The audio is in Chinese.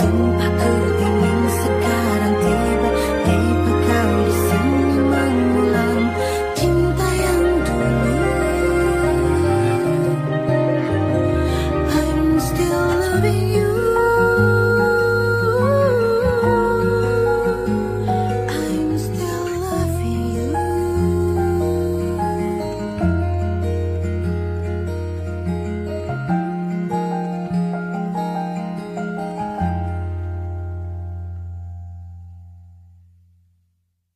不怕苦